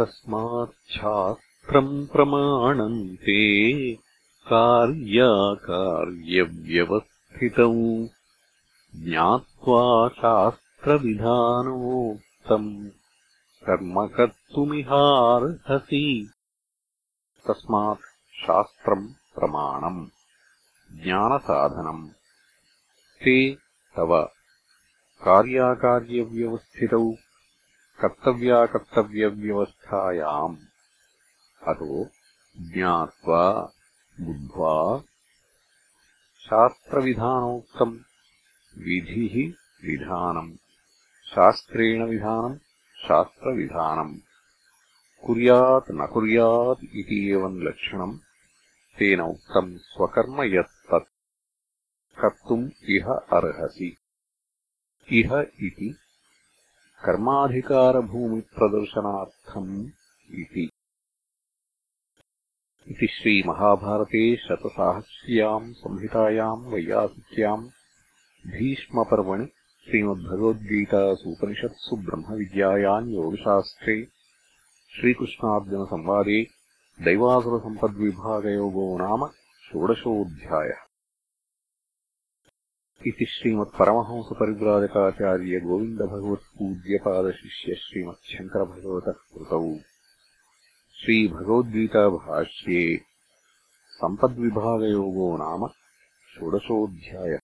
तस्माच्छास्त्रम् प्रमाणन्ते कार्याकार्यव्यवस्थितौ। ज्ञात्वा शास्त्रविधानोक्तम् कर्म कर्तुमिहार्हसि तस्मात् शास्त्रम् प्रमाणम् ज्ञानसाधनम् ते तव कार्याकार्यव्यवस्थितौ कर्तव्याकर्तव्यव्यवस्थायाम् अतो ज्ञात्वा बुद्ध्वा शास्त्रविधानोक्तम्। विधिः विधानम्। शास्त्रेण विधानम् शास्त्रविधानम्। कुर्यात् न कुर्यात् इति एवम् लक्षणम्। तेन उक्तम् स्वकर्म यत् तत् कर्तुम् इह अर्हसि। इह इति कर्माधिकारभूमिप्रदर्शनार्थम् इति। इति श्रीमहाभारते शतसाहस्र्याम् संहितायाम् वैयासिक्याम् भीष्मपर्वणि श्रीमद्भगवद्गीतासूपनिषत्सु ब्रह्मविद्यायाम् योगशास्त्रे श्रीकृष्णार्जुनसंवादे दैवासुरसम्पद्विभागयोगो नाम षोडशोऽध्यायः इति श्रीमत्परमहंसपरिव्राजकाचार्यगोविन्दभगवत्पूज्यपादशिष्य श्रीमच्छङ्करभगवतः कृतौ श्रीभगवद्गीताभाष्ये सम्पद्विभागयोगो नाम षोडशोऽध्यायः